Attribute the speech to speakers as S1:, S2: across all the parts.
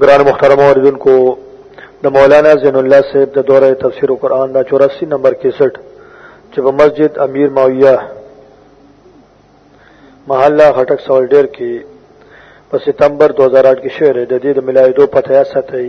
S1: گران مخترم اوردن کو د مولانا زین الله صاحب د دوره تفسیر قرآن دا 84 نمبر 61 چې په مسجد امیر ماویہ محله خټک سوال ډیر کې په ستمبر 2008 کې شعر د دې د ملایدو پته یا ساتي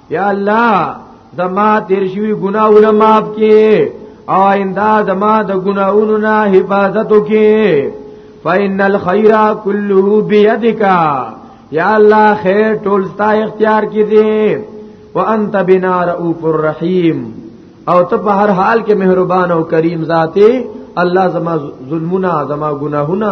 S2: یا الله زما تیر شوی ګناونه معاف کړي او آینده زما د ګناونو نه حفاظت وکړي فإن الخير كله بيدك یا الله خیر ټول ستا اختیار کې دي وانت بنا رؤوف الرحیم او ته په هر حال کې مهربان او کریم ذاته الله زما ظلمونه زما ګناهونه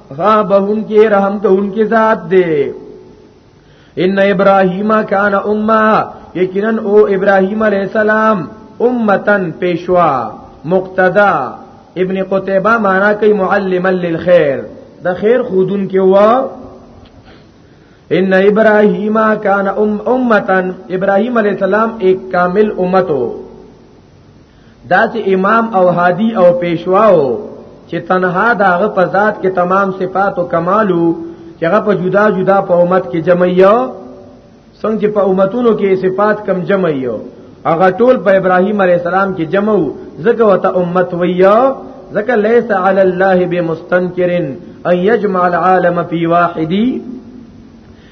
S2: غا بهون کې رحم کوون کې ذات دی ان ابراهیم کان امه یقینا او ابراهیم علی السلام امتن پیشوا مقتدا ابن قتیبه معنا کوي معلما للخير د خیر خودون کې وا ان ابراهیم کان ام امتن ابراهیم علی السلام ایک کامل امتو داسې امام او هادي او پیشواو چې تنها داغه په ذات کې تمام صفات او کمالو چې هغه په جدا جدا په امت کې جمع یو څنګه په امتونو کې صفات کم جمع یو هغه ټول په ابراهیم علی السلام کې جمع وو ځکه وته امت ویا ځکه ليس علی الله بمستنکر ان یجمع العالم فی واحدی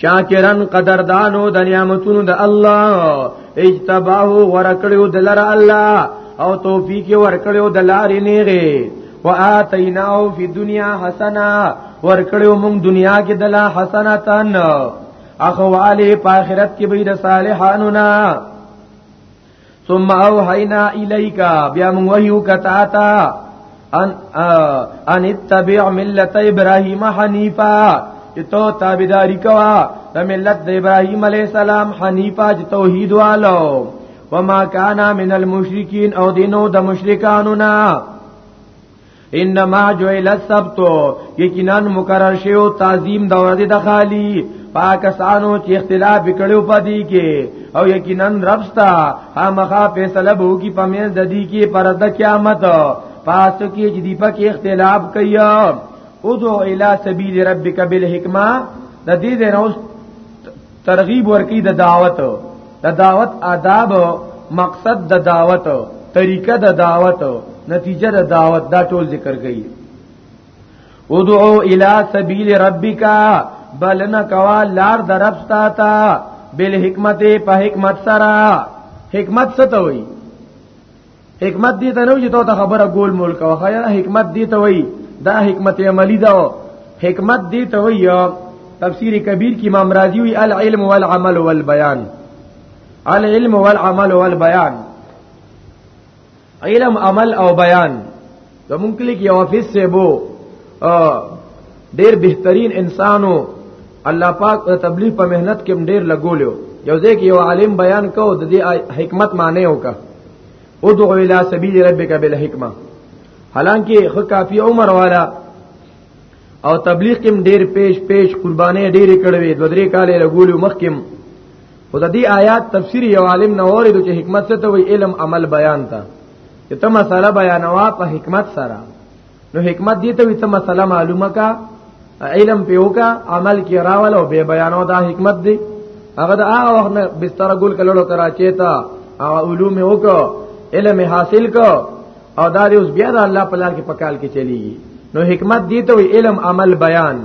S2: شاکرن قدردانو د نعمتونو د الله اجتباه ورکړو د لره الله او توفیق ورکړو د لارې نیغه واتیناه فی دنیا حسنا ورکړو موږ دنیا کې د لا حسنتن اخواله په آخرت کې به د صالحانو نه ثم اوحینا الیک بیا موږ وحیو کتا تا ان ان اتبع ملت ابراهیم حنیفا چې تو تابعداري کوا د ملت د ابراهيم عليه السلام حنيفه چې توحید والو وما كان من المشرکین او دینو د مشرکانو نه انما جویل السبت یقینا مقرر شیو تعظیم د ورځې د خالی پاکستانو چې اختلاف وکړو پدې کې او یقینا ربستا خامخا فیصله بو کی پمیز د دې کې پر د قیامت پاتو کې چې دی په کې اختلاف کوي او دو الی سبیل ربک بالحکمه د دې د نوست ترغیب ورکی د دعوت د دعوت آداب مقصد د دعوت طریقه د دعوت نتیجه د دعوت دا ټول ذکر کړي ادعو الی سبیل ربک بلنا کوا لار درپستا تا بل حکمت په حکمت سره حکمت څه ته وایي حکمت دې ته نو چې ته خبره ګول مول کوه خیر حکمت دې ته وای دا حکمت عملی دا حکمت دې ته وای تفسیر کبیر کې امام رازی وی العلم والعمل والبیان العلم والعمل والبیان علم عمل او بیان زمون کلی کې حافظ سیبو ډیر بهترین انسانو الله پاک په تبلیغ په مهنت کې ډیر لګولیو یو ځکه یو عالم بیان کو د دې حکمت معنی وکا ادعو الی سبیل ربک بالحکمه حالانکه خو کافی عمر والا او تبلیغ کې ډیر پیش پیش قربانې ډیر کړوي د درې کالې لګولیو مخکم خدای دې آیات تفسیر یو عالم نو اورید چې حکمت څه ته وی علم عمل بیان تا چې ته مسله بیانوا په حکمت سره نو حکمت دې ته وي ته مسله معلومه کا علم پیوکا عمل کې راول او به بیانو دا حکمت دی هغه دا هغه وخت بستر ګل کلو کراچي ته او علوم وکړو علم حاصل کو او دا اوس بیا د الله په لار کې پکال کې چلیږي نو حکمت دی ته علم عمل بیان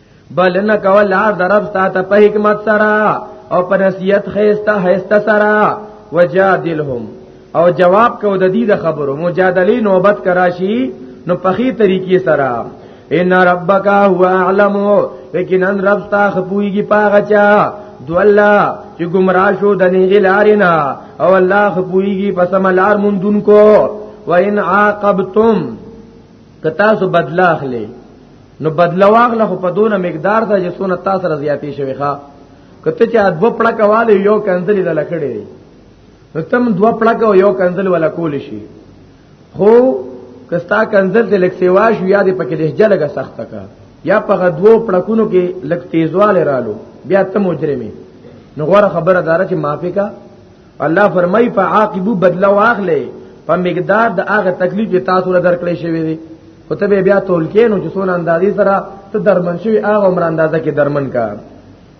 S2: بلنه کول لار درب ستا ته په حکمت سره او په نصیحت خيسته هيسته سره وجادلهم او جواب کو د دې د خبرو مجادله نوبت کراشي نو په خي طریقې سره ان ربک هو اعلم لیکن ان رب تا خپويږي پاغه چا دولا چې گمراه شو د نه لارینا او الله خپويږي پس ملار مندون کو وان عاقبتم که تاسو بدلا اخلي نو بدلا واغله خو په دونه مقدار ته چې سونه تاسو را زیاتې شوي ښا کته چې ادو پړه کواله یو کنځلې د لکړې نو تم دو پړه کو یو کنځل ولا کول شي خو کستا کنځل د لک سیوا شو یا د پکې لهجه لګه سخته کا یا په دوو پړکونو کې لک تیزواله رالو بیا ته مجرمه نو غوړه خبره دار چې معافي کا الله فرمای فعاقبو بدل واخلې په مقدار د هغه تکلیف چې تاسو له درکړې شوی دی خو ته بیا تول کې نو چې سونه اندازې سره ته درمن شوی هغه عمر اندازه کې درمن کا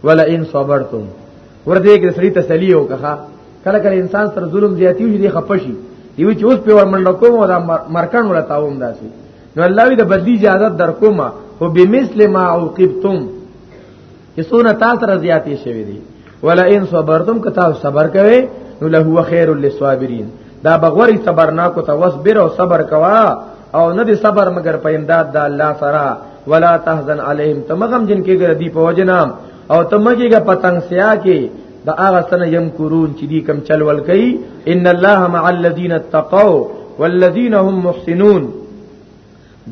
S2: ولا ان صبرتم ور دې کې سړی تسلی وکړه کله کله انسان سره ظلم زیاتی وي دې خپشي یو چې اوس په ور منډه کوم دا مرکان ولا تاوم داسي نو الله دې بدلی اجازه در کومه او بمثل ما عوقبتم چې سونه تاسو را زیاتې شوی دی ولا ان صبرتم که تاسو صبر کوئ نو له هو خیر للصابرین دا بغوری صبر نه کو ته وصبر او صبر کوا او نه دې صبر مگر په امداد د الله سره ولا تحزن علیهم تمغم جن کې ګر دی په وجنام او تمګيګه پتنګ سیا کې دا هغه سن يم قرون چې دی کم چلول کوي ان الله مع الذين اتقوا والذين هم محسنون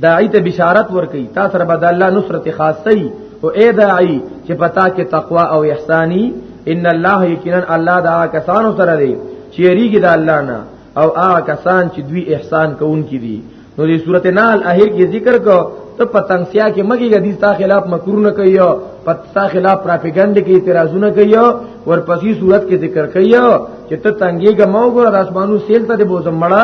S2: داعی ته بشارت ورکي تا سره به د الله نصرت خاصي او اے داعی چې پتا کې تقوا او احسانی ان الله یقینا الله دا کسانو سره دی چې ریګي د الله نه او هغه کسان چې دوی احسان کوونکي دي نو دې سورته نال اخر کې ذکر کو ته پتنګسیا کې مګي غدي تا خلاف مکرونه کوي پتا خلاف پروپاګاندا کې اعتراضونه کوي ورپسې صورت کې ذکر کوي چې ته تنګيګه مو ګور د اسمانو سیل ته بوزم مړه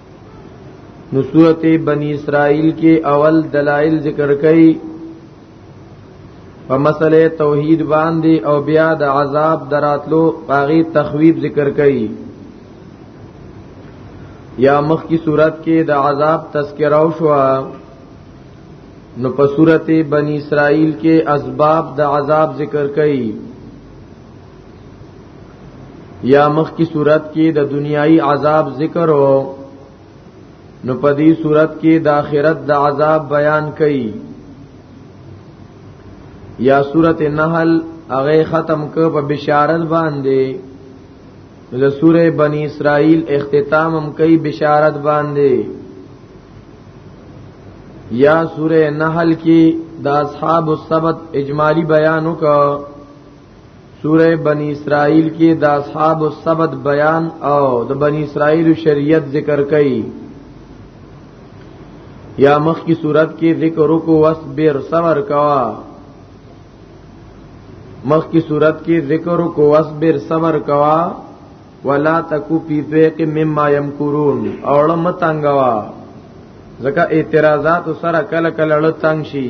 S2: نو سورت بنی اسرائیل کې اول دلائل ذکر کړي په مسله توحید باندې او بیا د عذاب دراتلو باغی تخویب ذکر کړي یا مخ کی صورت کې د عذاب تذکرہ او شو نو په صورت بنی اسرائیل کې اسباب د عذاب ذکر کړي یا مخ کی صورت کې د دنیای عذاب ذکر او نو په دې صورت کې د آخرت د عذاب بیان کړي یا سورته نحل هغه ختم ک په بشارت باندې د سوره بنی اسرائیل اختتام هم کوي بشارت باندې یا سوره نحل کې د اصحاب السبت اجمالی بیان وکړه سوره بنی اسرائیل کې د اصحاب السبت بیان او د بنی اسرائیل شریعت ذکر کړي یا مخ کی صورت کې ذکر کو واصبر صبر کوا مخ کی صورت کې ذکر کو واصبر صبر کوا ولا تکو فی ذیق مما یمکرون اوړه متنګوا ځکه اعتراضات سره کله کله لړ تنگ شي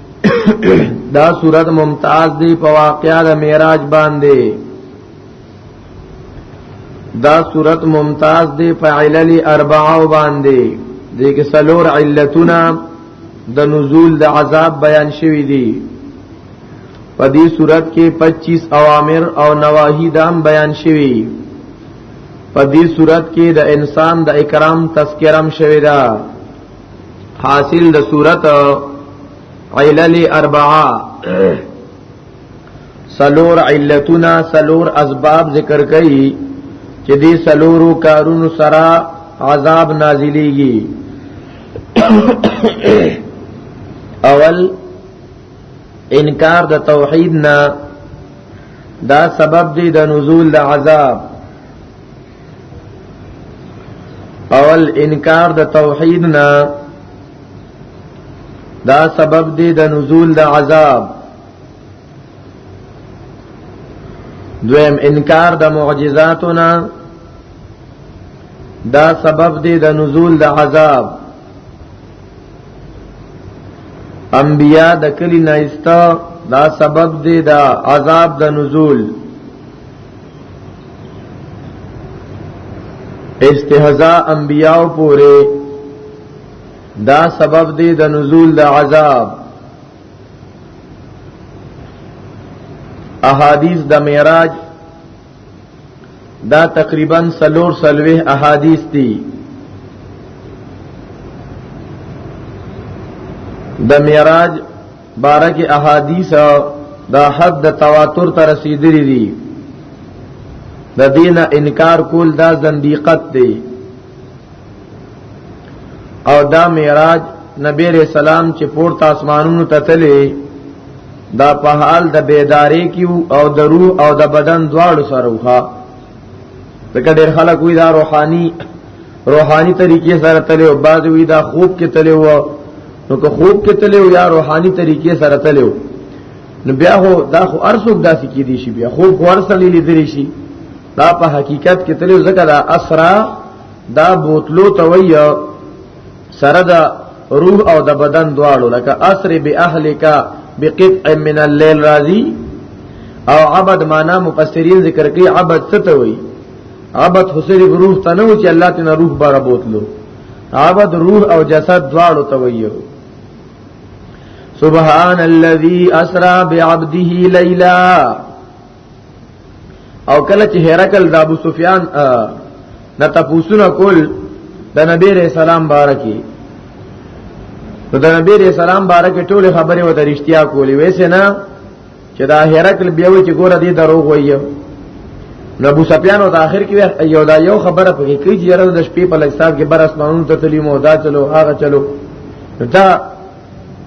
S2: دا صورت ممتاز دی په واقعا د معراج باندې دا صورت ممتاز دی په علل اربعه باندې دې کې سلور علتونه د نزول د عذاب بیان شوی دی په دې صورت کې 25 اوامر او نواهی دام بیان شوی په دې صورت کې د انسان د اکرام تذکرم شوی دا حاصل د صورت علل اربعه سلور علتنا سلور اسباب ذکر کړي چې دې سلورو کارونو سره عذاب نازلېږي اول انکار د توحید نه دا سبب دی د نزول د عذاب اول انکار د توحید نه دا سبب دی د نزول د عذاب دویم انکار د معجزاتو نه دا سبب دی د نزول د عذاب انبیاء د کلی نایستا دا سبب دی د عذاب د نزول استهزاء انبیاء پورې دا سبب دی د نزول د عذاب احادیث د معراج دا تقریبا سلور سلوه احادیث دي د معراج بارک احادیث دا حد د تواتر ته رسیدلی دي د دینه انکار کول دا زندیقت دی او دا معراج نبی رسول سلام چې پورته اسمانونو ته تللی دا په حال د بیداری کیو او د روح او د بدن دواړو سره وخا ځکه ډېر خلک وی دا روحاني روحاني طریقې سره تلې او بعد وی دا خوب کې تلې و نو که خوب کې تلې او یا روحاني طریقې سره تلې و نو بیا هو دا خو ارسوک داسې کې دي شي بیا خوب خو ارسلې لیدل شي دا په حقیقت کې تلې ځکه دا اسرا دا بوتلو توي سره دا روح او د بدن دواړو لکه اسر به اهلک بقطع من الليل راضي او عبد معنا مفسرین ذکر کوي عبد څه ته وایي عبد حسین روح ته نه و چې الله تعالی روح بار بوتلو عبد روح او جسد دواړو ته ویو سبحان الذي اسرا بعبده ليلا او کله چې هرکل د ابو سفیان د تپوسونه کول د نبی رسول سلام بارکی نو د نبی رسول سلام بارکه ټول خبره و د رښتیا کولی ویسه نه چې دا هرکل بیا و چې ګوره دې دروغ وایي نو ابو سفیان او اخر کې یو دا یو خبره پکې کوي چې یاره د شپې په لکساب کې بر اسمانونو ته تللی مو دا چلو هغه چلو دا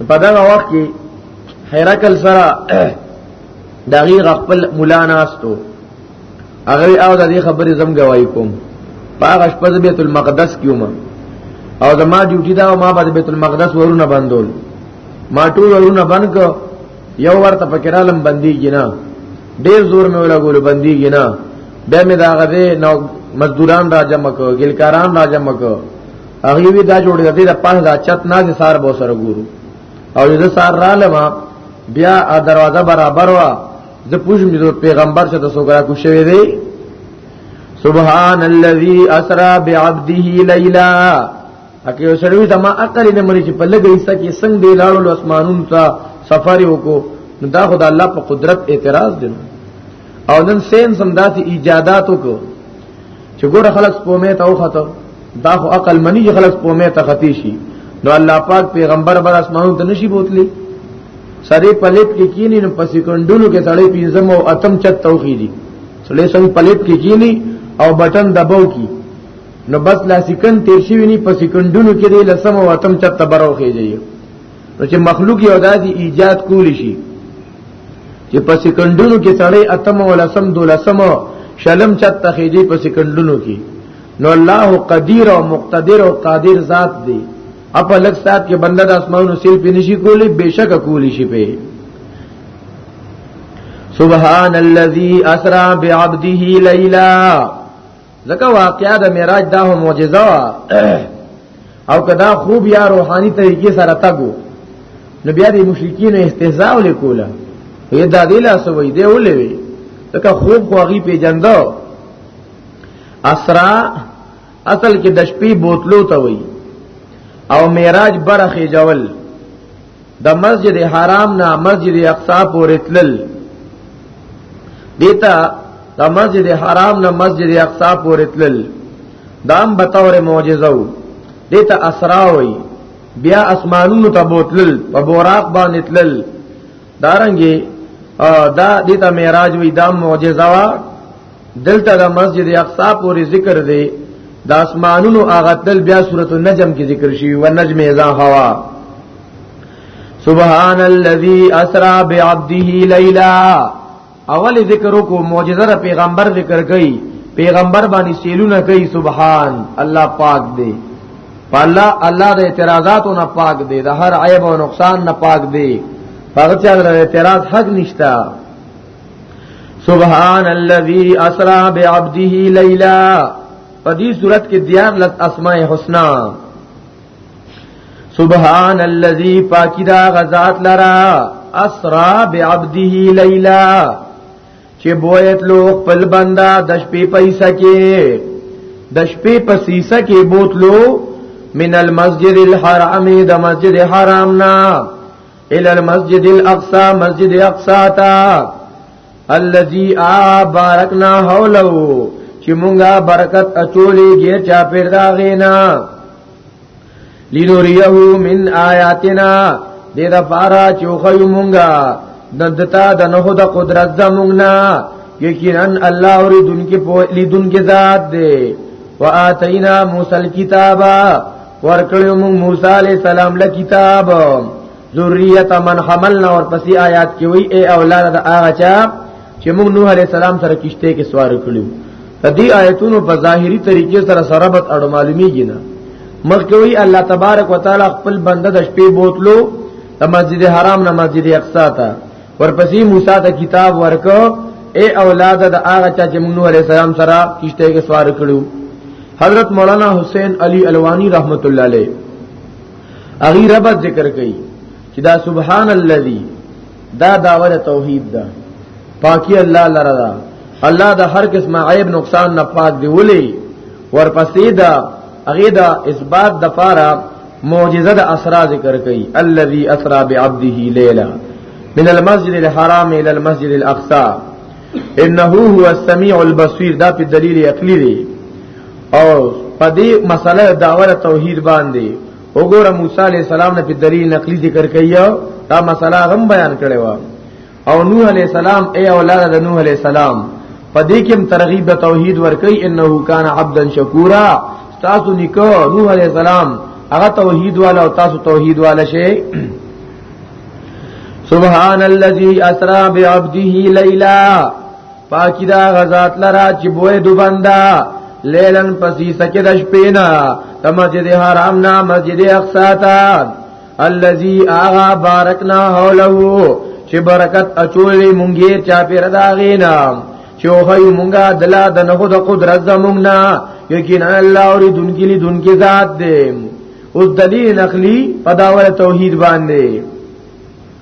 S2: په دا وخت کې هرکل سره دغه خپل مولا ناستو هغه او د دې خبرې زم گواہی کوم پاغه شپه بیت المقدس کیوم او زما ډیوټي دا ما باندې بیت المقدس ورونه بندول ما ټول ورونه بند کو یو ورته پکرالم بندي جنا ډیر زور مې ولا ګول بندي جنا به مې دا غده نو مزدوران را جمع کو ګلکاران را جمع کو هغه وی دا جوړې دې د پنځه دا چت نه دي سار به سره ګورو او دې سار را لما بیا دروازه برابر وا د پوج مې پیغمبر څخه د سوګرا کو شوی دی سبحان الذي اسرا بعبده ليلا اکه یو سړی ته ما عقل نه مري چې په لګې ایسا کې څنګه دی لاړو اسمانونو ته سفر وکړو نو دا خدای الله په قدرت اعتراض دی او نن سین سم داسې ایجادات وکړو چې ګوره خلک سپومه ته وخته دا خو عقل منی چې خلک سپومه ته ختی شي نو الله پاک پیغمبر بر اسمانونو ته نشي بوتلی سړی پلیټ کې کینی نو پسې کندونو کې سړی پینځم او اتم چت توخی دي سړی څنګه پلیټ کې کینی او بٹن دباو کی نو بس لا سکند تیر شوی نه په سکندونو کې دی لسم او اتم چت تبرو کېږي نو چې مخلوق یو داسې ایجاد کول شي چې په سکندونو کې سړی اتم او لسم دولسم شلم چت تخېږي په سکندونو کې نو الله قدیر او مقتدر او قادر ذات دی اپا لک سات کې بنده د اسمانو سیل په نشي کولی بشک کولی شي په سبحان الذي اسرا بعبده ليلا ځکه واقعا د معراج دا هم معجزه وا او کدا خوب یا روحاني طریقې سره تګو نو بیا د مشرکین استهزاء وکوله یی دا دی لا سوې دی ولې وی ځکه خوب خو غي پیجندو اسرا اصل کې د شپې بوتلو ته وی او معراج برخه جول د مسجد حرام نه مسجد اقصا پورې تلل دیتا د مسجد حرام نه مسجد اقصا پورې تلل دام بطور معجزه وو دیتا اسرا وای بیا اسمانونو ته بوتلل په بوراق باندې تلل دارنګي دا دیتا معراج وی دام معجزه وا دلته د مسجد اقصا پورې ذکر دی د اسمانونو هغه تل بیا سورته نجم کې ذکر شوی و نجم اذا هوا سبحان الذي اسرا بعبده ليلا اول ذکر کو معجزه پیغمبر ذکر کړي پیغمبر باندې سیلونه کوي سبحان الله پاک دی الله الله د اعتراضاتو نه پاک دی د هر عیب او نقصان نه پاک دی هغه چې اعتراض حق نشته سبحان الذي اسرا بعبده ليلا په دې صورت کې دیار لت اسماء حسنا سبحان الذي پاکی دا غزاد لرا اسرا بعبده ليلا چې بویت لو خپل بندا د شپې پیسې کې د شپې په سیسه کې بوتلو من المسجد الحرام د مسجد حرام نه الى المسجد الاقصى مسجد اقصا تا الذي باركنا حوله چې مونږه برکت اچولې غیر چا پیر دا غینا لنوریه من آیاتنا دې دا پارا چوخه مونږه ددتا د نه د قدرت زمونږه یقینا الله اوریدونکو په لیدونکو ذات دی واتینا موسی الكتابا ورکړو موږ موسی علی السلام له کتاب ذریه من حملنا اور پسې آیات کې وی اے اولاد د هغه چا چې موږ نوح علی السلام سره کشته کې سوار کړو د دې آیتونو په ظاهری طریقې سره سرابت اړه معلومیږي نه مخکوي الله تبارک وتعالى خپل بنده د شپې بوتلو د مسجد حرام نه مسجد اقصا ته ورپسې موسی ته کتاب ورکو اے اولاده د هغه چا چې موږ نوح عليه السلام سره کیشته کې سوار کړو حضرت مولانا حسین علی الوانی رحمت الله علیه اغي رب ذکر کړي چې دا سبحان الذي دا داوره توحید ده پاکی الله لره ده الله د هر قسم عیب نقصان نه پاک دی ولي ورپسې دا هغه دا اثبات د پاره معجزه د اسرا ذکر کړي الذي اسرا بعبده ليلا من المسجد الحرام الى المسجد الاقصى انه هو السميع البصير دا په دلیل عقلی دی او په دې مسله داوره توحید باندې وګوره موسی عليه السلام نه په دلیل نقلی ذکر کړي دا مسله هم بیان کړي و او نوح علی السلام اے اولاد د نوح علی السلام پدې کې ترغیب د توحید ورکي انه کان عبدا شکورا تاسو نکو نوح علی السلام هغه توحید والا او تاسو توحید والا شي سبحان الذي اسرا بعبده ليلا پاکی دا غزات لرا چې بوې دو بندا لیلن پسی سکه د شپې نه د مسجد حرام نه مسجد اقصا ته الذي اغا بارکنا حوله چې برکت اچولې مونږه چا پیر داغینا چې وهي مونږه دلا د نه د قدرت زمونږنا یقینا الله اور دونکي لي دونکي ذات دې اوس دلیل نقلی پداول توحید باندې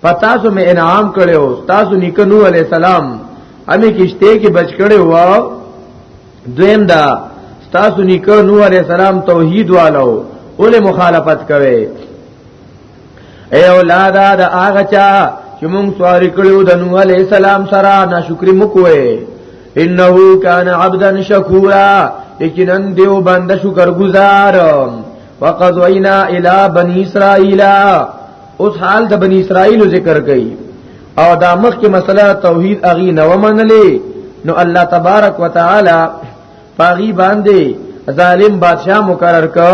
S2: پتا سو مې انعام کړو تاسو نیکه نوح علی السلام امې کشته کې بچ کړو وا دویم دا تاسو نیکه نوح علی السلام توحید والو اول مخالفت کوي اے اولاد دا هغه چا چې مونږ سوار کړو د نوح علی السلام سره ناشکری مکوې انه کان عبدا شکورا یقینا دیو بنده شکر گزار وقضینا الی بنی اسرائیل اوس حال د بنی اسرائیل ذکر کړي او دا مخ کې مسله توحید اغي نو منلې نو الله تبارک وتعالى پاغي باندې ظالم بادشاہ مقرر کو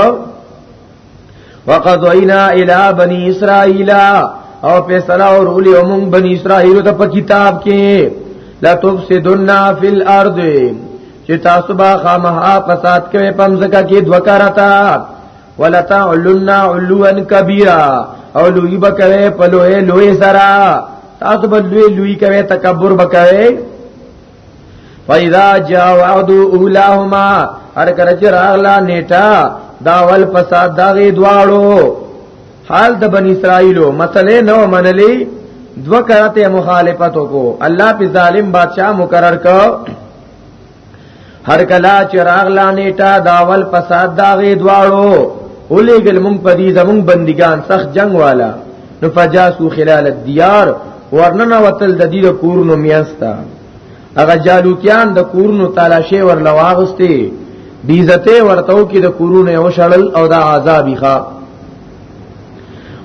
S2: وقضینا الی بنی اسرائیل او فیصله ورولې موږ بنی اسرائیل ته په کتاب کې لا تفسدن فی الارض چې تاسو به خامها فساد کوي پمزکه کې دوکارتا ولتا علنا علوا کبیرا او لوی بکوي په لوی لوی سرا تاسو به لوی لوی کوي تکبر بکوي فاذا جاء وعد اولاهما هر کله چې راغلا نیټه دا ول فساد دا غي دواړو حال د بنی اسرائیلو مسئله نو منلی دو کرته مخالفت کو الله په ظالم بادشاہ مقرر کو هر کلا چې راغلا نیټه داول فساد دا غي دواړو اولی گل مونږ په دې زمونږ بندگان سخت جنگ والا نو فجاسو خلال الديار ورننه وتل د دې کورونو میاستا هغه جالوتیان د کورونو تالاشې ور لواغستي بیزته ورتو کې د کورونو او شړل او د عذابې ښا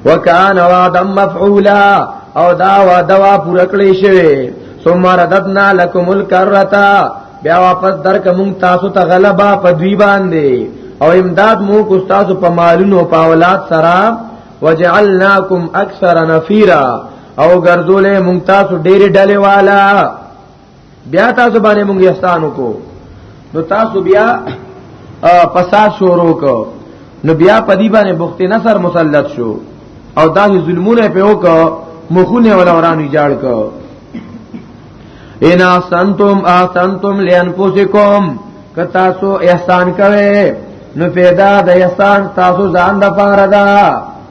S2: وکانه وعدا مفعولا او دا وعده وا پوره کړی شوی ثم رددنا لكم الكرتا بیا واپس درک مونږ تاسو ته غلبا په دوی باندې او امداد مو کو تاسو په مالونو په اولاد سره وجعلناکم اکثر نفیرا او ګرځولې مونږ تاسو ډېری ډلې والا بیا تاسو باندې مونږ احسان وکړو نو تاسو بیا فساد شروع کو نو بیا په دې باندې بخت نصر مسلط شو او دا ظلمونه په وکړو مخونه ولا ورانو جاړ کو ان احسنتم احسنتم لانفسکم که تاسو احسان کوئ نو پیدا د احسان تاسو ځان د پاره ده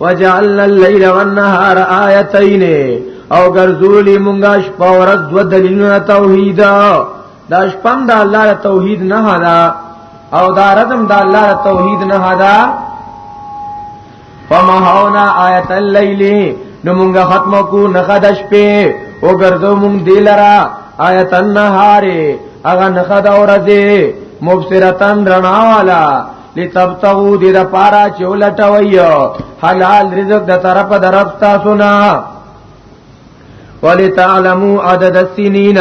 S2: وجعلنا الليل والنهار آيتين او ګرځولې مونږه شپه او ورځ دوه دلیلونه توحید دا شپم د الله توحید نه هدا او دا ردم د الله توحید نه هدا فمحونا آیت الليل نو مونږه ختم کو نه د شپې او ګرځو مونږ دلرا آیت النهار اغه نه د ورځې مبصرتن رڼا والا لتبتغو دې د پارا چې ولټوي حلال رزق د طرف د رب تاسو نه ولتعلموا عدد السنين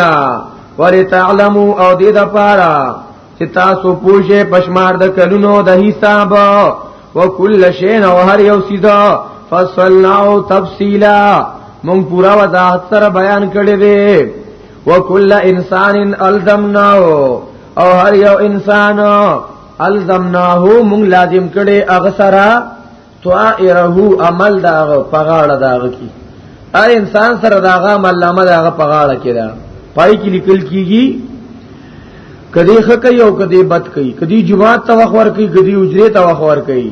S2: ولتعلموا او دې د پارا چې تاسو پوښې پشمار د کلونو د حساب وکل شین او هر یو سیدا فصلناه تفصیلا مون پورا وضاحت سره بیان کړی دی وکل انسان الزمناه او هر یو انسان الزمناه مونږ لازم کړي هغه سره طائره عمل داغه پغاړه داغه کی ار انسان سره داغه عمل لامه داغه پغاړه کړه پای کې لیکل کیږي کدی خکې او کدی بد کوي کدی جمعه توخور کوي کدی اجره توخور کوي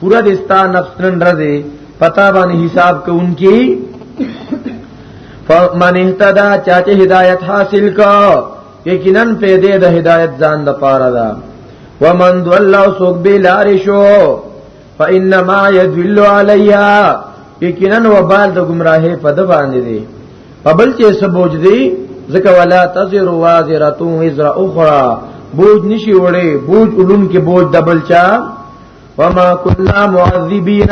S2: پورا دستا نفس نن رزه پتا باندې حساب کوونکی فمن اهتدى چاته هدایت حاصل کا یقینا پیدا د هدایت ځان د پاره دا ومن ضل سوق بلار شو فانما يدل عليا یقینا وبال د گمراهه په د باندې دی په بل چې سبوج دی ځکه ولا تزر وازره وزر اخرى بوج نشي وړي بوج علوم کې بوج دبل چا وما كنا معذبين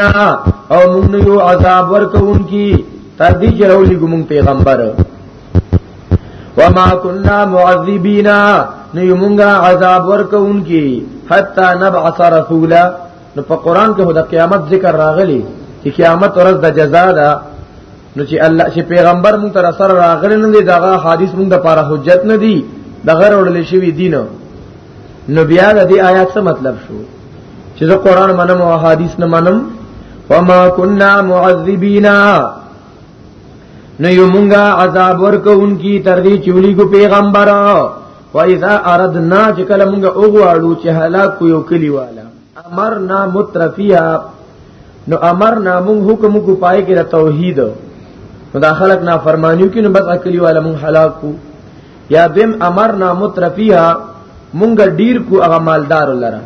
S2: او موږ یو عذاب ورکوونکی تر دې چې راولي ګمون پیغمبر وما كنا معذبين نو موږ عذاب ورکوونکی حتا نبعث رسولا نو په قران کې هدا قیامت ذکر راغلی چې قیامت ورځ د جزا ده نو چې الله چې پیغمبر مون تر سره راغلی نه دی دغه حدیث مون د پاره حجت نه دی د غیر وړل شوی دین نو بیا د دې آیات څه مطلب شو چې زه قران منم او حدیث نه منم وما كنا معذبین نو یو مونږه عذاب ورکوونکی تر دې چې ولي کو پیغمبر و اذا اردنا چې کله مونږه اوغواړو چې هلاک کو یو کلی والا امرنا مترفیا نو امرنا مون حکم کو پای کې د توحید نو دا خلق نا فرمانیو کې نو بس اکلی والا مون هلاک کو یا دیم امرنا مترفیا مونږ ډیر کو هغه مالدار لره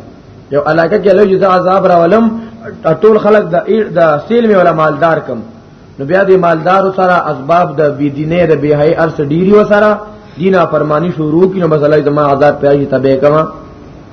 S2: یو علاقه کې له جزا عذاب راولم ټول خلق د د سیل می ولا مالدار کم نو بیا دې مالدار سره اسباب د بی دینه د بی حی ارس ډیری وسره دینا فرمانی شروع کینو مسله زما عذاب پیاجی تبه کما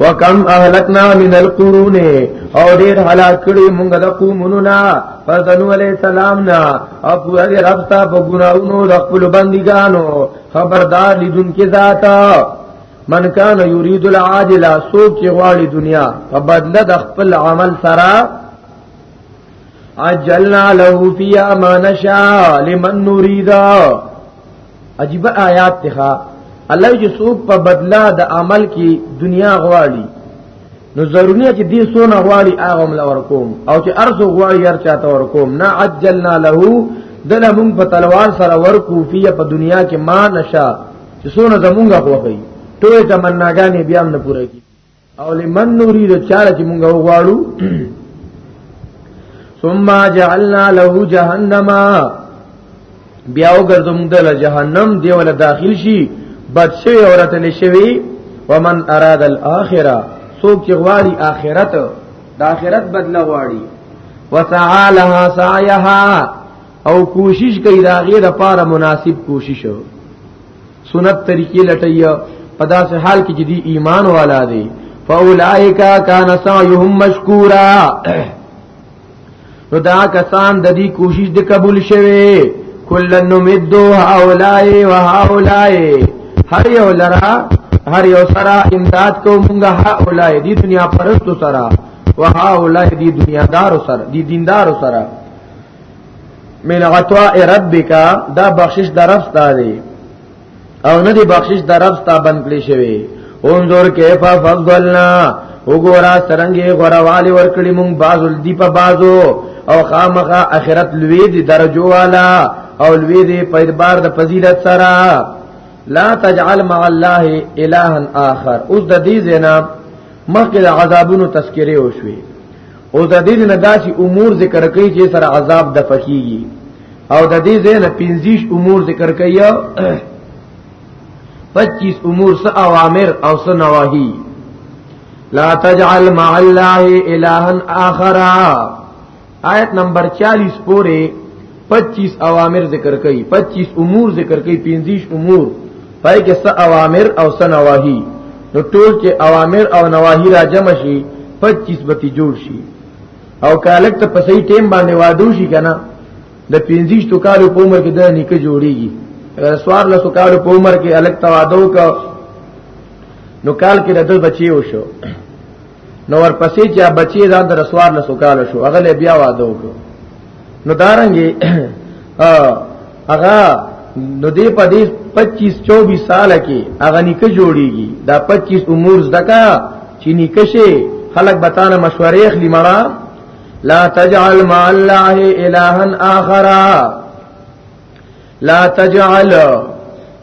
S2: وکم اهلکنا من القرون او ډیر هلاک کړي موږ د قومونو نه فزنو علی السلام نه او پوهه رب ته په ګناونو د خپل بندګانو خبردار لیدون کې ذاتا من کان یرید العاجله سوچ غواړي دنیا په بدله د خپل عمل سره اجلنا له فی ما نشاء لمن نريد عجیب آیات تخا الله چې څوک په بدلا د عمل کې دنیا غواړي نو ضروري چې دې سونه غواړي هغه مل ورکوم او چې ارزو غواړي هر چاته ورکوم نه عجلنا له دله مونږ په تلوار سره ورکو فيه په دنیا کې ما نشا چې سونه زمونږه خوخی ټول تمناګانې بیا نه پوره کی او لمن نريد چاله چې مونږ وغواړو ثم جعلنا له جهنم بیا وګرځم د جهنم دی ول داخل شي بد شي اورته نشوي ومن اراد الاخره سوک چې غواړي اخرت د اخرت بدله غواړي وسعى لها سعيها او کوشش کوي دا غیر لپاره مناسب کوشش سنت طریقې لټي په داسې حال کې چې دی ایمان والا دی فاولائک کان سعیهم مشکورا نو دا کسان د دې کوشش د قبول شوه کلن نمدو هاولائی و هاولائی هر یو لرا هر یو سرا امداد کو مونږه هاولائی دی دنیا پرستو سرا و هاولائی دی دنیا دارو سرا دی دیندارو سرا من عطاء ربک دا بخشش درفتا دی او نه دی بخشش درفتا بند کړی شوی انظر کیف فضلنا وګورا سرنګي غوروالي ورکړي مونږ بازل دی په بازو او خامخه اخرت لوی دی درجو والا او لوی دی په اعتبار د فضیلت سره لا تجعل مع الله الها اخر اوس د دې زنا مخکې د عذابونو تذکره وشوي او د دې نه داسې امور ذکر کوي چې سره عذاب د فکیږي او د دې زنه 25 امور ذکر کوي 25 امور سه اوامر او سه نواهی لا تجعل مع الله الها اخر آیت نمبر 40 پورې 25 اوامر ذکر کړي 25 امور ذکر کړي 25 امور پای کې څه اوامر او څه نواهی نو ټول چې اوامر او نواهی را جمع شي 25 به جوړ شي او کالک ته په صحیح ټیم باندې وادو شي کنه د 25 تو کالو په عمر کې د نیکه جوړیږي اگر سوار له تو کالو په عمر کې الک توادو کا نو کال کې د بچي وشو نو ورپسې چې بچي ځان د رسوار له سوکاله شو هغه بیا واده وکړو نو دارنګي هغه نو دې په دې 25 24 سال کې هغه نیکه جوړیږي دا 25 امور زدکا چې نیکه شي خلک بتانه مشورې اخلي مړه لا تجعل مع الله الها اخر لا تجعل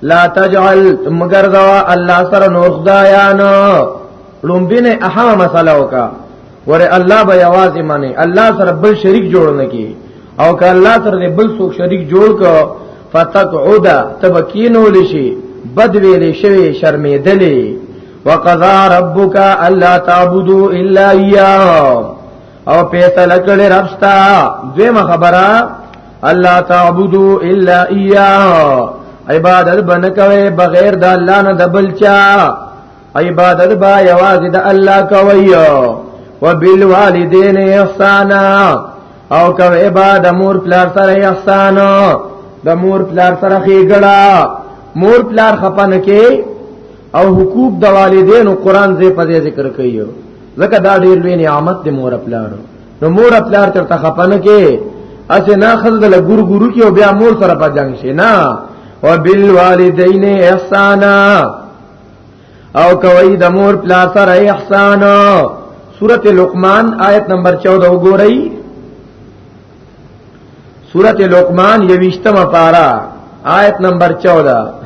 S2: لا تجعل مگر دوا الله سره نور خدایان لومبینه اهم مسله وکا ور الله به आवाज مانی الله سره بل شریک جوړ نه کی او که الله سره بل څوک شریک جوړ کو فتقعد تبکینو لشی بد ویل شوی شرمیدلی وقضا ربک الا تعبدوا الا اياه او پیسل کړي ربستا دویمه خبره الله تعبدو الا اياه عبادت بنکوي بغیر د الله نه د بلچا عبادت با یوازې د الله کوي وبالوالدین احسانا او کوي با د مور پلار سره احسان د مور پلار سره خېګړه مور پلار خپن کې او حقوق د والدینو قران زې په ذکر کوي ځکه دا ډېر لوی نعمت دی مور پلارو نو مور پلار چرته خپنه کې اسه نه خزه د ګور ګورو کې او بیا مور سره په جنگ شي نه وبالوالدین احسانا او کوي د مور پلا سره احسان سورته لقمان آیت نمبر 14 وګورئ سورته لقمان یوشتمه پارا آیت نمبر 14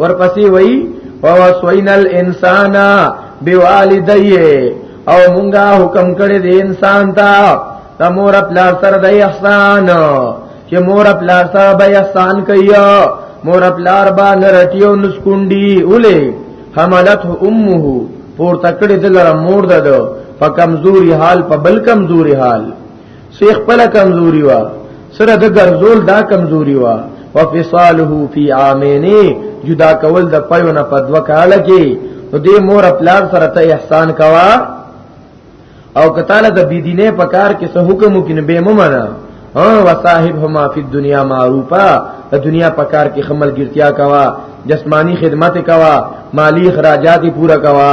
S2: ورپسې وای ووسوین الانسان بوالدیه او مونږه حکم کړی دی انسان ته د مور خپل سره د احسان چې مور خپل سره به احسان کوي مور خپل با نرټیو نسکونډي اولې حملت امه پور تکړه دلر مور ددو په کمزوري حال په بل کمزوري حال سیخ پلا کمزوری وا سره د ګرځول دا کمزوری وا وفصاله فی عامین جدا کول د پيو نه په دوه کال کې نو دې مور خپلار سره ته احسان کوا او کتاله د بی دینه په کار کې سه حکم کې نه به ممنه ها وصاحبهما فی الدنیا معروفا د دنیا په کار کې خمل ګرتیا کوا جسمانی خدمت کوا مالی اخراجات پورا کوا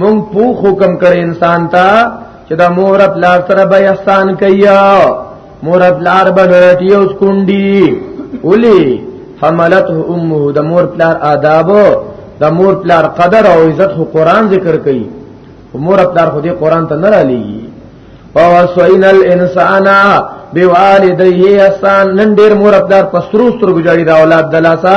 S2: مونږ په حکم کړی انسان ته چې دا مور خپل سره به احسان کوي مور خپل به لټي او سکونډي ولي حملته امه د مور خپل آداب د مور خپل قدر او عزت خو قران ذکر کوي مور خپل خو دې قران ته نه را لېږي فوسوین الانسان بوالدیه احسان نن ډیر مور خپل پسرو سترګو جوړی دا اولاد دلاسا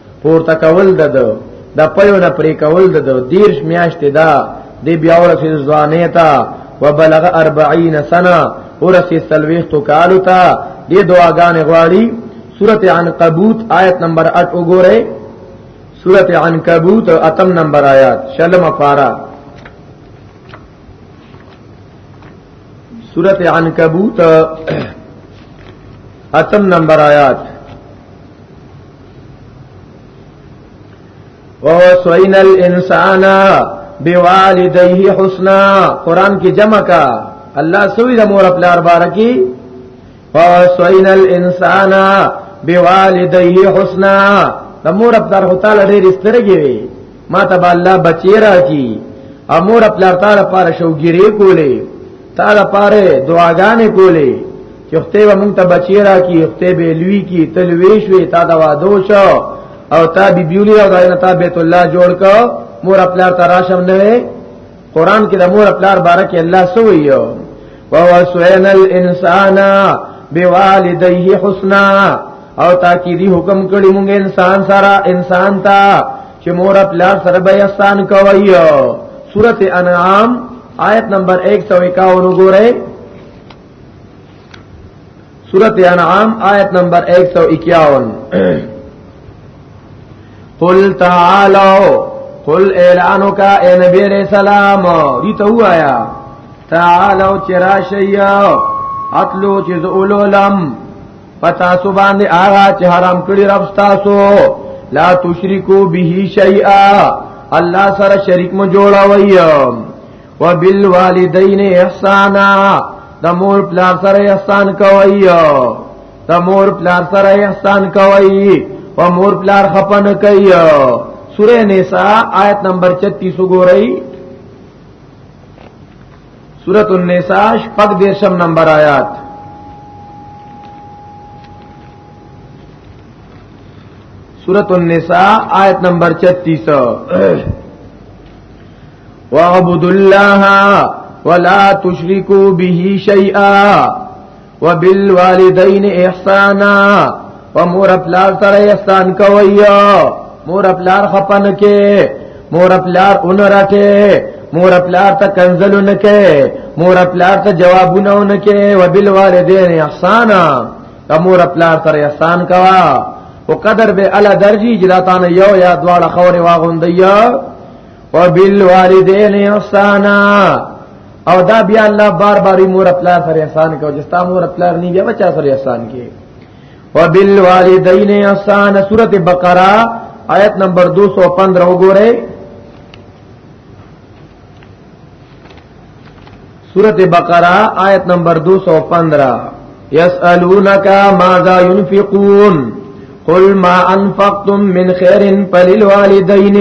S2: پورته کول د دو د پيو نه پرې کول د دو دیرش میاشتې دا دی بیا ورسې ځوانې تا وبلغ 40 سنه ورسې سلويختو کالو تا دې دعاګانې غواړي سورته عنکبوت آیت نمبر 8 وګورئ سورته عنکبوت اتم نمبر آیات شلم پارا سورته عنکبوت اتم نمبر آیات ووصینا الانسان بوالديه حسنا قران کې جمع کا الله سوی د مور خپل بار کې ووصینا الانسان بوالديه حسنا د مور خپل هوتا لري رسترګي وي ما ته الله بچی راکی امور خپل تعالی لپاره شوګيري کولې تعالی لپاره دعاګانې کولې چې خدای به مونږ ته بچی را کی خدای به لوی کی تلوي شوې تا دا وادو شو او تا بی بیولی او داینه تا بیت الله جوړ کو مور خپل ته راشم نه قرآن کې د مور خپل بارک الله سویو ووسعنا الانسان بوالديه حسنا او تاکیدی حکم کړی مونږ انسان سره انسان ته چې مور خپل سره به احسان کوي سورته انعام آیت نمبر 151 وګورئ سورت انعام آیت نمبر 151 قل تعالو قل اعلانو کا اے نبی علیہ السلام دیتا ہوا یا تعالو چرا شیعہ اتلو چیز اولو لم پتا سو باندې آغا چې حرام کړی رب تاسو لا تشرکو به شیئا الله سره شریک مو جوړاوي وبالوالدین احسانا د مور پلار سره احسان کوي د مور پلار سره احسان کوي او مور پلار خپن کوي سوره نساء آیت نمبر 36 وګورئ سورۃ النساء شپږ دیشم نمبر آیات سورۃ النساء آیت نمبر 36 واعبد الله ولا تشركوا به شيئا وبالوالدين احسانا ومور پلار سره احسان کوي مور پلار خپن کې مور پلار اون راټه مور پلار ته کنزلو نه کې مور پلار ته جوابونه نه کې وبالوالدين احسانا مور پلار سره احسان کوا او قدر به الا درجی جلاتان یو یا دواړه خوري واغوندیا وبالوالدین احسانا او دا بیا الله بار بار مور خپل سره احسان کو چې ستا مور خپل نه بیا بچا سره احسان کې وبالوالدین احسانا سوره بقره آیت نمبر 215 وګورئ سورت بقرہ آیت نمبر 215 یسألونک ماذا ينفقون قل ما انفقتم من خیر فللوالدین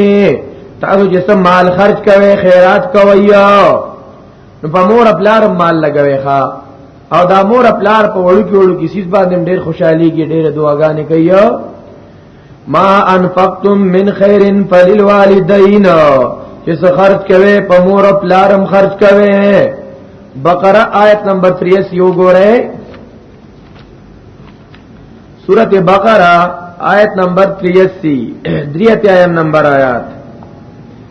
S2: تاسو چې سم مال خرج کوي خیرات کوي نو په مور خپل مال لګوي ښا او دا مور خپل په وړو کې وړو کې سیس باندې ډېر خوشحالي کې ډېر دعاګانې کوي ما انفقتم من خیر فللوالدین چې څه خرج کوي په مور او پلارم خرج کوي بقره آیت نمبر 30 یو ګوره سورته بقره آیت نمبر 83 دریته آیت نمبر آیات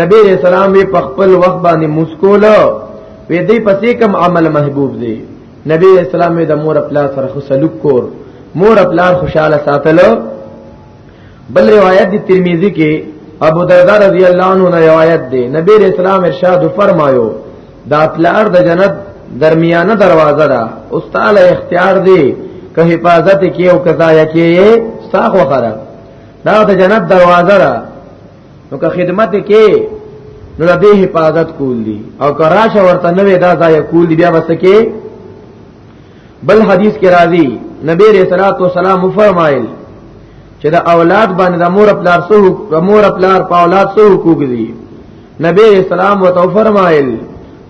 S2: نبی علیہ السلام وی په خپل وخت باندې مسکوله وی دی پسې کوم عمل محبوب دی نبی علیہ السلام د مور خپل سره خو سلوک کور مور خپل خوشاله ساتلو بل روایت دی ترمذی کې ابو دردا رضی الله عنه نه روایت دی نبی علیہ السلام ارشاد فرمایو دا پلار د جنت درمیانه دروازه ده او تعالی اختیار دی که حفاظت کې او قضا یې کې ساخ وخره دا د جنت دروازه ده نو که خدمت کې نو د دې حفاظت کول دي او کراشه ورته نه وې دا ځای کول دي بیا بس کې بل حدیث کې راځي نبی رسول الله سلام فرمایل چې د اولاد باندې د مور خپل سره د مور خپل په اولاد سره حقوق دي نبی اسلام وتو فرمایل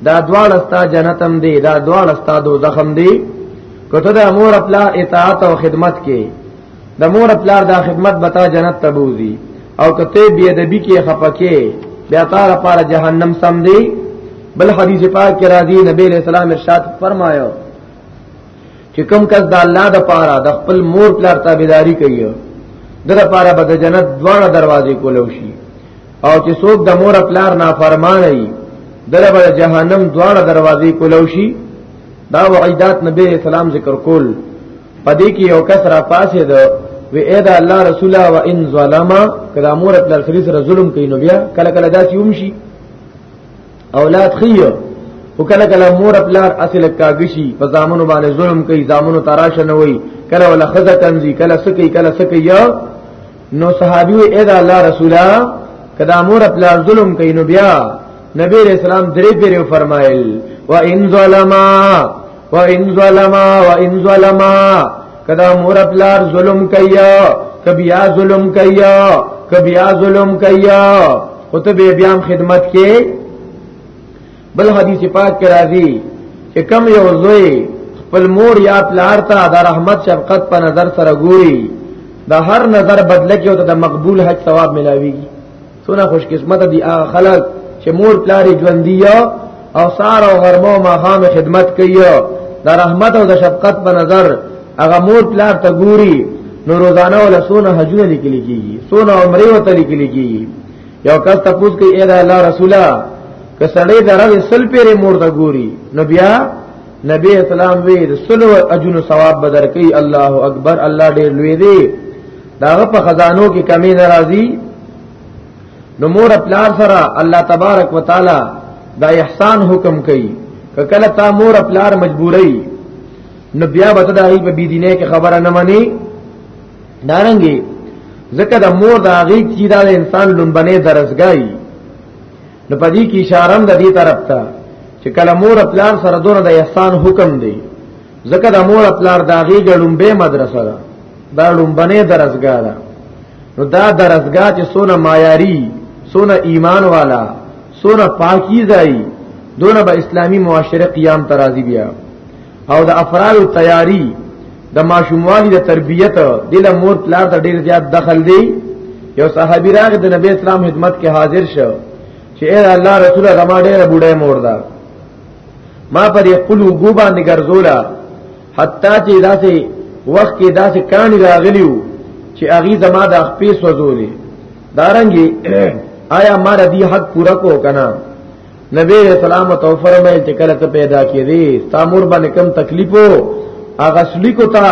S2: دا دواړه ستا جنتم دي دا دواړه ستا دوزخم دي کته د مور خپل اطاعت او خدمت کې د مور پلار دا خدمت بتا جنت تبوزی او کته بی ادبی کې خپکه بیا تار پار جهنم سم دی بل حدیث پاک کې راځي نبی علیہ السلام ارشاد فرمایو چې کوم کس د الله د پاره د خپل مور پلار تابعداري کوي دغه لپاره به د جنت دواړه دروازې کولو شي او چې څوک د مور پلار نافرمان وي دغه به جهنم دواړه دروازې کولو شي دا وعیدات نبی اسلام ذکر کول پدې کې یو کس را پاسې ده وی اې دا الله رسول او ان ظلما کدا مور خپل خري سره ظلم کوي نو بیا کله کله داسې هم شي اولاد خيو او کله کله مور خپل اصل کاګشي په زامنو باندې ظلم کوي زامنو تراشه نه وي کله ولا خزه کنزي کله سکی کله سکی یا نو صحابي اې دا الله رسولا کدا مور خپل ظلم کوي نو بیا نبی رسول الله درې پیرو فرمایل و ان ظلما و ان ظلما و ان ظلما کدا مور خپل ظلم کوي کبیا ظلم کوي کبیا ظلم کوي او ته بیا خدمت کې بل حدیث پاک کې راځي چې کم یو زوی خپل مور یا پلار ته د رحمت شفقت په نظر سره ګوري د هر نظر بدله کې او د مقبول حج ثواب ملاويږي څونه خوش قسمت دي هغه خلک چې مور پلار ژوندۍ او سار او غرمو ما خام خدمت کوي د رحمت او د شفقت په نظر هغه مور پلار ته ګوري نو روزانه ولا سونه حجونه لیکل کیږي سونه عمره وته لیکل کیږي یو کس تاسو کې اې دا الله رسولا که سړی درو سل پیرې مور ته ګوري نو بیا نبی اسلام وی رسول اجن ثواب بدر کوي الله اکبر الله ډېر لوی دی داغه په خزانو کې کمی ناراضي نو مور خپل سره الله تبارک وتعالى دا احسان حکم کوي کله تا مور خپل مجبورای نو بیا به ته د هغه په بيدینه کې خبره نه مانی دارنګي ځکه د مور د هغه کی دا انسان لومبنه درسګای نو پدې کې اشاره هم د دې طرف ته چې کله مور خپل سره دونه د احسان حکم دی ځکه د مور خپل د هغه ګړومبه مدرسه ده دا لومبنه درسګا ده نو دا درسګا چې سونه معیاري سونه ایمان والا سونه پاکیزای دونه به اسلامی معاشره قیام ترازی بیا او د افراد تیاری د ماشوموالي د تربيت دله مور پلار ته ډیر زیات دخل دی یو صحابي راغی د نبی اسلام خدمت کې حاضر شو چې اے الله رسول زما ډیر بډای مور ده ما پر خپل وګو باندې ګرځولا حتی چې داسې وخت کې داسې کانی راغلیو چې اغي زما د خپې سوزولې دارنګي آیا ما ردی حق پورا کو کنا نبی رسول الله تو فرمایي چې کله ته پیدا کړي تا مور باندې کم تکلیف وو هغه سړي کو تا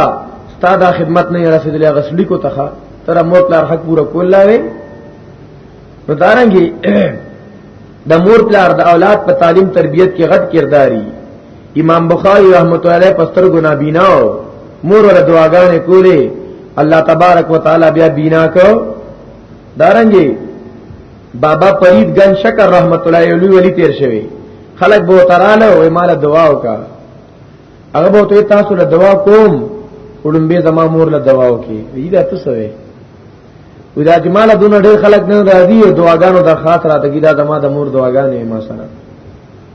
S2: ستا دا خدمت نه رسیدلې هغه سړي کو ته تر مور پلار حق پورا کول لا وي نو دارنګي د مور پلار د اولاد په تعلیم تربیت کې غټ کرداري امام بخاری رحمت الله علیه پستر ګنا بیناو مور ور دعاګانې کولې الله تبارک وتعالى بیا بینا کو دارنګي بابا فرید گن شکر رحمت الله علیه ولی تیر شوی خلق بو تراله وې مال دعا وکا هغه بو ته تاسو له دعا کوم وډم به زما مور له دعا وکي دې دا څه وې ودا چې مال دون ډېر خلق نه راځي او دعاګانو د خاطر راته کیدا زما د مور دعاګانې ما سره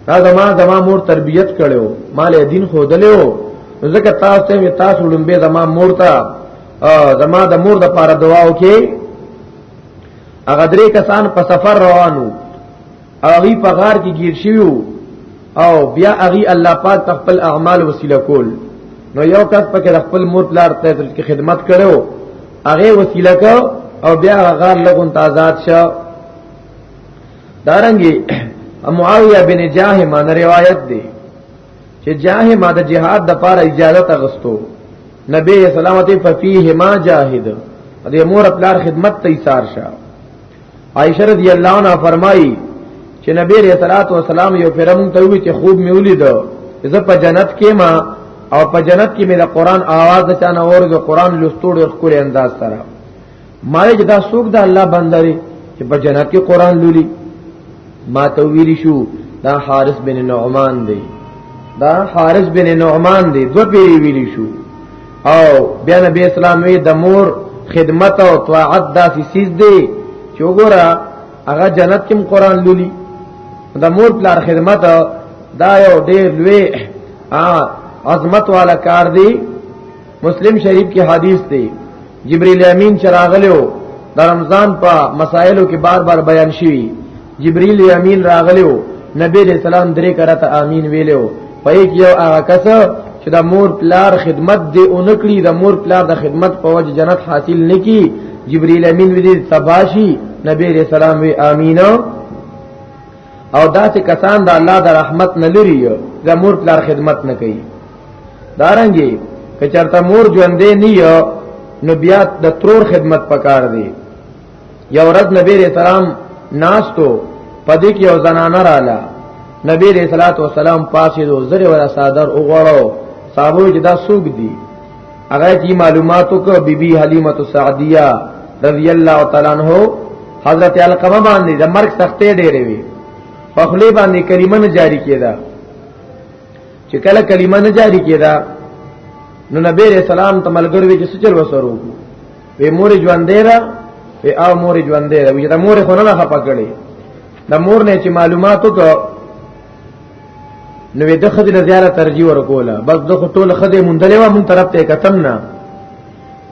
S2: دا زما زما مور تربيت کړو مال دین خو دلو ځکه تاسو ته تاسو وډم به زما مور ته زما د مور د پاره دعا وکي هغه درې کسان په سفر روانو هغه په غار کې گیر شیو او بیا هغه الله پاک خپل اعمال وسیله کول نو یو کس پکې خپل مور لار ته تر کې خدمت کړو هغه وسیله کو او بیا هغه لګون تازاد شو دارنګي معاویه بن جاهمه روایت دی چې جاه ما د جهاد د پاره اجازه تغستو نبی سلامت په فيه ما جاهد د مور خپل خدمت ته ایثار شه عائشه رضی الله عنها فرمایي چې نبی رسول الله والسلام یو فرمون ته وی چې خوب مې ولید زه په جنت کې ما او په جنت کې مې د قران आवाज چانه اور د قران لستوړ خپل انداز سره مالک دا سوق دا الله بندري چې په جنت کې قران لولي ما ته ویل شو دا حارث بن نعمان دی دا حارث بن نعمان دی دو پیری ویل شو او بیا نبی اسلام وی د مور خدمت او طاعت دا سیس دی چې وګوره هغه جنت کې قران لولي د مور پلار خدمت دا یو ډیر لوی عظمت والا کار دی مسلم شریف کی حدیث دی جبرئیل امین چراغلو د رمضان په مسائلو کې بار بار بیان شوی جبرئیل امین راغلو نبی علیہ السلام درې کرته امین ویلو په یک یو هغه کس چې د مور پلار خدمت دی اونکړي د مور پلار د خدمت په وجه جنت حاصل نکي جبرئیل امین وی دي تباشی نبی علیہ السلام وی امینو او داسې کسان د الله د رحمت نه لري د مور پلار خدمت نه کوي دارنګي که چرته مور ژوندې نه یو نو بیا د ترور خدمت پکار دی یو ورځ نبی رسول الله ناستو پدې کې یو زنانه رااله نبی رسول الله والسلام پاسې دو زره ورا صادر وګړو صاحب چې دا سوق دي هغه کی معلوماتو کو بی بی حلیمه سعدیه رضی الله تعالی عنہ حضرت علقمه باندې د مرګ سختې ډېرې وي په خلی باندې کلمه نه جاری کیدا چې کله کلمه نه جاری کیدا نو نبی رسول الله ته ملګری وی چې سچل وسرو وی مور ژوندې را وی او مور ژوندې را وی دا مور خو نه خپه کړي دا مور نه چې معلوماتو کو نو د خدای له زیاره ترجیح ورکوله بس د ټول خدای مونږ دلې و مونږ طرف ته کتم نه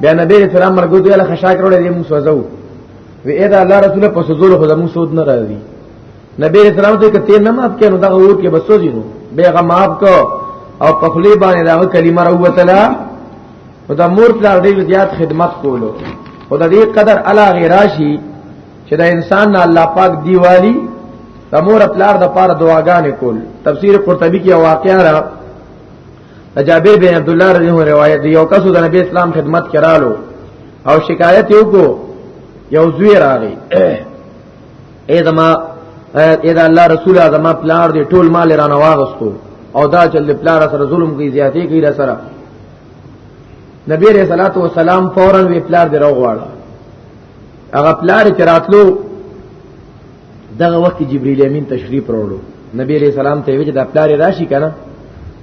S2: بیا نبی رسول الله مرګو دی له خشاک وروړي دې مونږ سوځو وی اې دا الله رسول په سوزول خو زموږ سود نه راځي نبی رسول الله ته کته نه ماف کینو دا اور کې بسو دي نو به غ ماف کو او په خلی باندې دا کلمه راوتله او دا مور پلا ډیر زیات خدمت کولو او دا دې قدر علا غیراشی چې دا انسان نه الله پاک دیوالی د مور پلار د پاره دعاګانې کول تفسیر قرطبي کې واقعا را جابر بن عبد الله رضی الله روایت دی یو کس د نبی اسلام خدمت کرالو او شکایت یو کو یو زوی راغی اے زما اے دا الله رسول زما پلار دی ټول مال رانه واغستو او دا چې د پلار سره ظلم کوي زیاتې کوي را سره نبی رسول الله والسلام فورا وی پلار دی راغواړه هغه پلار چې راتلو دغه وخت جبرئیل امین تشریف راوړو نبی علیہ السلام ته وی چې دا پلار راشي کنه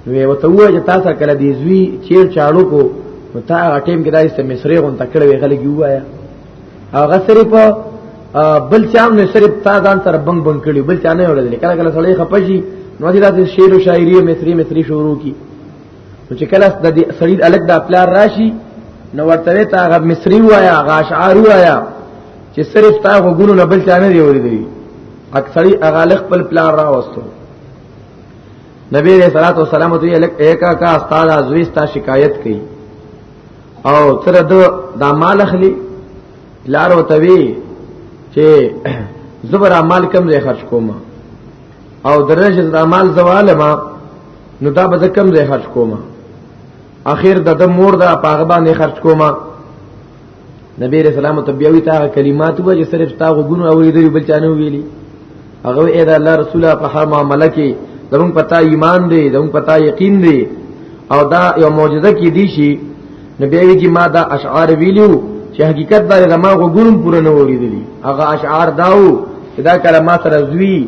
S2: وی وته وای چې تاسو کله دی زوی چیر چاړو کو نو تا هغه ټیم کې دایسته مصری غون تکړه وی غلګي وایا هغه سری په بل چام نه صرف تا ځان سره بنګ بنګ کړي بل چا نه وړل کله کله سړی خپشي نو دې راته شعر او شاعری مصری مصری شروع کی نو چې کله د سړي الګ د خپل راشي نو ورته ته هغه مصری وایا هغه اشعار وایا چې صرف تا غوګونو نه بل چانه دی ورېدلی اکثری هغه لخ خپل پلان را وستو نبی رسول الله صلوات و سلام ته الګ ایکا کا استاد ازوی ستا شکایت کړي او تر دو دا مال اخلي لار وتوي چې زبر مال کم زې خرج کوم او درجه د مال زوال ما نو دا به کم ځای خرج کوم اخر د مور دا پاغه باندې خرج کوم نبی رسول الله تبیوی تا کلمات و چې صرف تا غوګونو اوریدل بل چانه ویلي هغه اې دا الله رسوله په هر معاملې کې زمون پتا ایمان دی زمون پتا یقین دی او دا یو معجزه کې دی شي نبی وی چې ما دا اشعار ویلو چې حقیقت باندې زما غوګونو پوره نه وریدلی هغه اشعار داو دا کلمات رضوی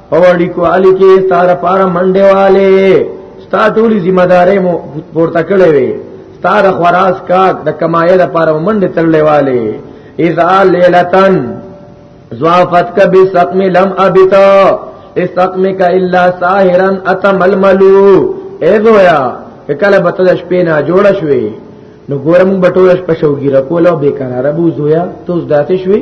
S2: پوړی کو علی کې ستار پار منډه والے ستا ټولي ذمہ دارې مو پورته کړې وي ستار خراس کا د کمایې لپاره منډه تللې والے اذا لیلتن زوافت کا بسقم لم ابتا استقم کا الا ساحرا اتململو اے گویا کله بتل شپې نه جوړ شوې نو ګورم بټول شپه شوګی را کوله به قرار بو زویا توس داتې شوې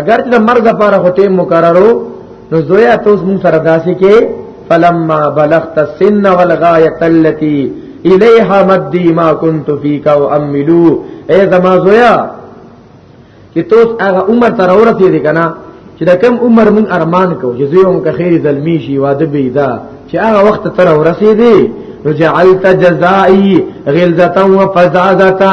S2: اگر چې مرګ لپاره هټه مقررو نو زویا توس مون سره داسې کې فلما بلغت السن والغايه التي اليها مدي ما كنت فيك واملو اے زما زویا چې توس هغه عمر تر اورته دي کنه چې دا کم عمر مون ارمان کو چې زوی مون که خیر زلمی شي واده به دا چې هغه وخت تر اورته دي نو جعلت جزائی غلظتا و فزازتا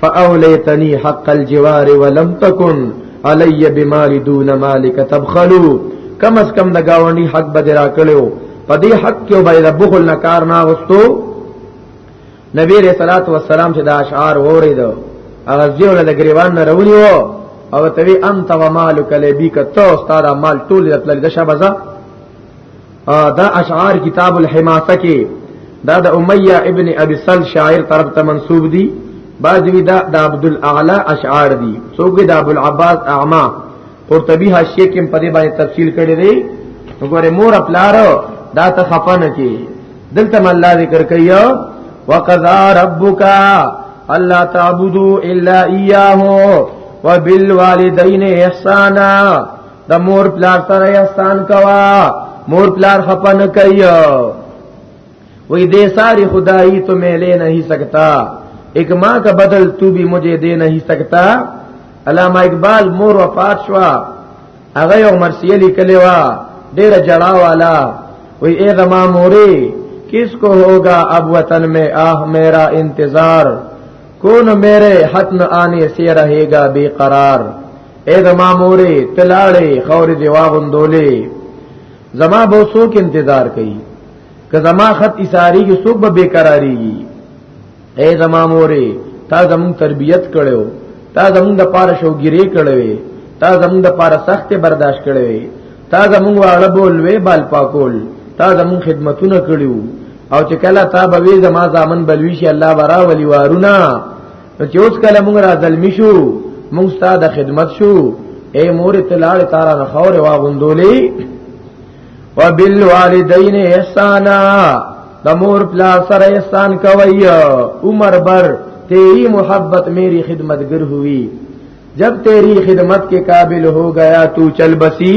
S2: فاولیتنی حق الجوار ولم تکن علی بمال دون مالک تبخلو کم از کم د گاونډي حق به درا کړو په دې حق کې به د بخل نه کار نه وستو نبی رسول الله والسلام چې دا اشعار وریدل هغه زیول د گریوان نه رونی وو او توی انت و مالک لبیک تو استاد مال ټول د پلل د شبزه دا اشعار کتاب الحماسه کې دا د امیہ ابن ابي سل شاعر طرف ته منسوب دي بعضوی دا د عبد الاعلى اشعار دي څوک د ابو العباس اعما قرطبي حاشیه کې په دې باندې تفصیل کړی دی وګوره مور خپلار دا ته خفن کې دلته الله ذکر کوي وقضا ربک الا تعبدوا الا اياه وبالوالدين احسانا د مور پلار سره احسان کوا مور پلار خپن کوي وې دې ساری خدای ته ملې نه سکتا ایک ماں کا بدل تو بھی مجھے دے نہیں سکتا علامہ اقبال مور وفات شوا هغه یو مرثیه لیکلی و ډیر جړا والا وی اے زما مورې کس کو ہوگا اب وطن میں آہ میرا انتظار کون میرے حتن آنے سے رہے گا بے قرار اے زما مورې تلاړې خورې دی واغوندولې زما به څوک انتظار کوي که زما خط اساری کې څوک به بیقراریږي اے زما مورې تا زمون تربیت کړو تا زمون د پاره شوګری کړوې تا زمون د پاره سخت برداشت کړوې تا زمون واړه بول وې بال پاکول تا زمون خدمتونه کړیو او چې کله تا به زما ځامن بلوي شي الله برا ولي وارونه نو چې اوس کله موږ را ظلمی شو موږ ستاسو خدمت شو اے مور تلاړ تارا نه خور وا غوندولې وبالوالدین احسانا د مور پلا سره احسان کوي عمر بر تیری محبت میری خدمتګر ہوئی جب تیری خدمت کے قابل ہو گیا تو چل بسی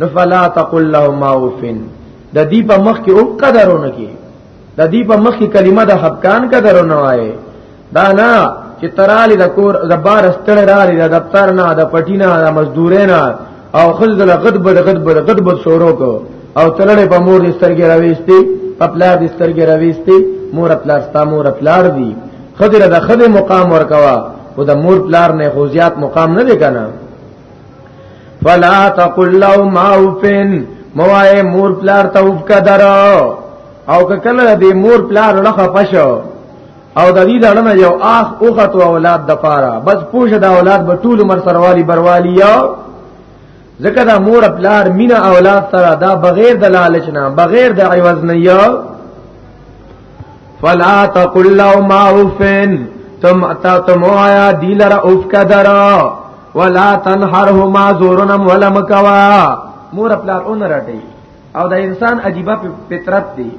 S2: نفلا تقل لهما اوفن د دې په مخ کې او قدرونه کې د دې په مخ کې کلمه د حقان قدرونه وایي دا نه چې ترالی د کور د بار استړ رالی د دفتر نه د پټینا د مزدورې نه او خل د غد بد غد بد غد بد شورو کو او تلړې په مور دې سترګې راويستي په پلار دې سترګې راويستي مور پلار ستا مور پلار دی خضر د خد مقام ورکوا او د مور پلار نه خو زیات مقام نه دی کنه فلا تقل لو ما اوفن موای مور پلار ته اوف قدر او کله دې مور پلار لخه پښو او د دې لړنه یو اخ اوخت او اولاد د پاره بس پوښ د اولاد به ټول مر سروالی بروالی یو ځکه دا مور پلار مینا اولاد سره دا بغیر د لالچ نه بغیر د عوض نه یو فلا تقل لو ما اوفن تم اتا تم آیا دیلر اوف قدر ولا تنهرهما زورنم ولا مکوا مور پلار اون راټي او دا انسان عجیبه فطرت دی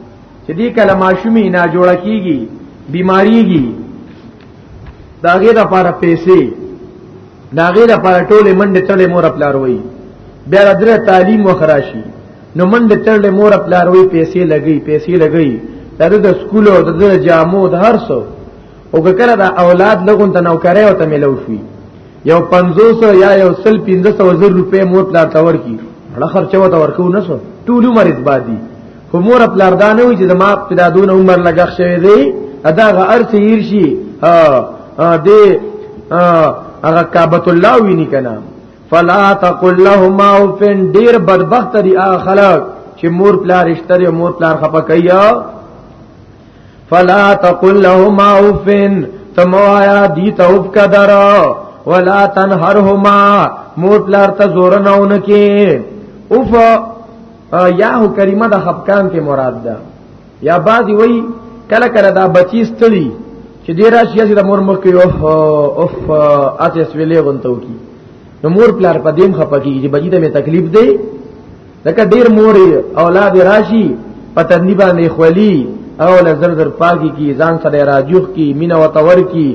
S2: چې دې کله ماشومی نه جوړ کیږي بیماریږي داغه د لپاره پیسې داغه د لپاره ټوله منډه تړلې مور پلار وای بیا درې تعلیم وخراشي نو منډه تړلې مور پلار وای پیسې لګي پیسې لګي دا د سکولو د جامو د هر څه او کله دا اولاد لګون ته نوکرې او ته ملو شي یو 500 یا یو سل 1500 زر روپے مور پلار تور کی هغه خرچه وته ورکو نه سو ټول عمر اسبادي خو مور پلار دا نه وي چې زما پدا دون عمر لګښ شوی دی ادا غ ارث هیر شي ها دې هغه کعبۃ الله ویني کنه فلا تقل لهما اوفن ډیر بدبخت دي اخلاق چې مور پلار اشتري مور پلار خپه کوي فلا تقل لهما اوفن تموایا دی ته اوف قدر ولا تنهرهما موت لار ته زور نه اونکي اوف یا هو کریمه د خفقان کې مراد ده یا بعضی وای کله کله دا بچی ستړي چې دې راشي چې د مور مخ کې اوف اوف اته سویلې غونته وکي نو مور پلار په دیم خپکیږي چې بچی ته مې تکلیف دی لکه ډیر مور اولاد راشي پتندی باندې خولي او لزر زر پاکي کی ځان سره راجوخ کی مینا وتور کی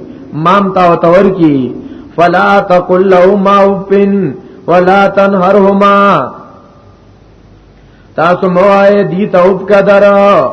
S2: مام تا وتور کی فلا تقل لهما اوفن ولا تنهرهما تاسو موای دی توپ کا درو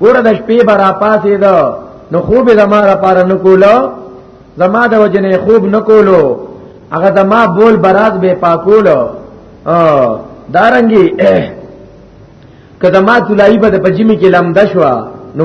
S2: ګوره د شپې برا پاسې ده نو خوب زما را پاره نکولو زما د وجنې خوب نکولو هغه زما بول برات به پاکولو دارنګي کله ما تلای په پجمی کې لمد شو نو